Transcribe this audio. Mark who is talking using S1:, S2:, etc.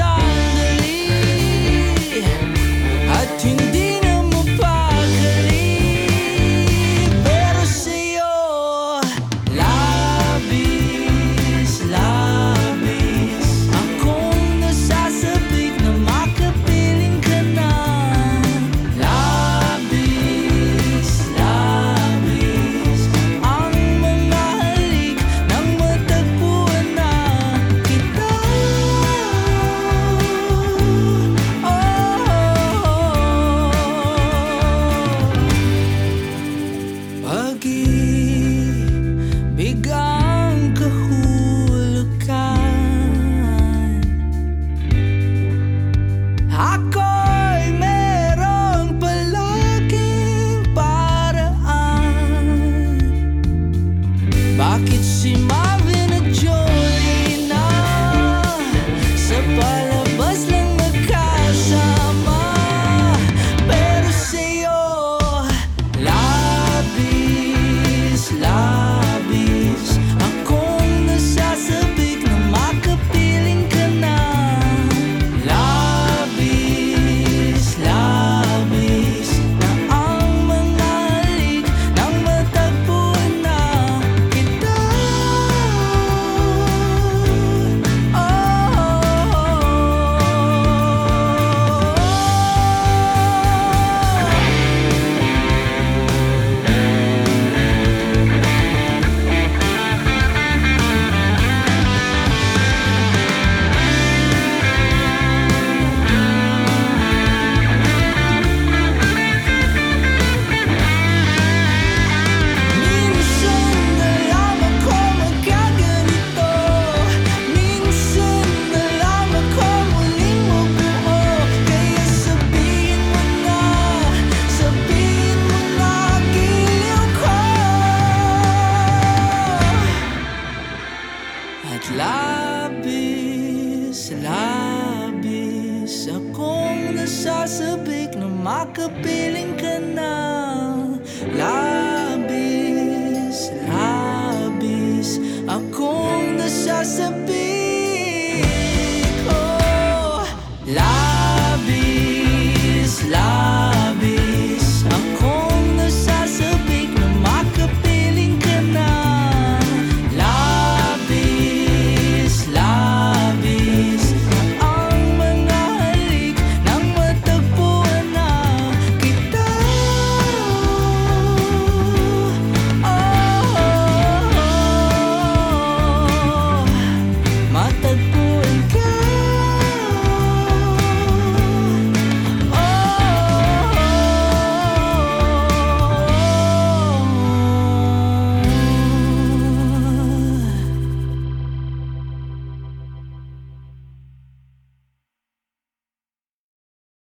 S1: shot. At labis, labis Akong nasasabik na makapiling ka na. Labis, labis Akong nasasabik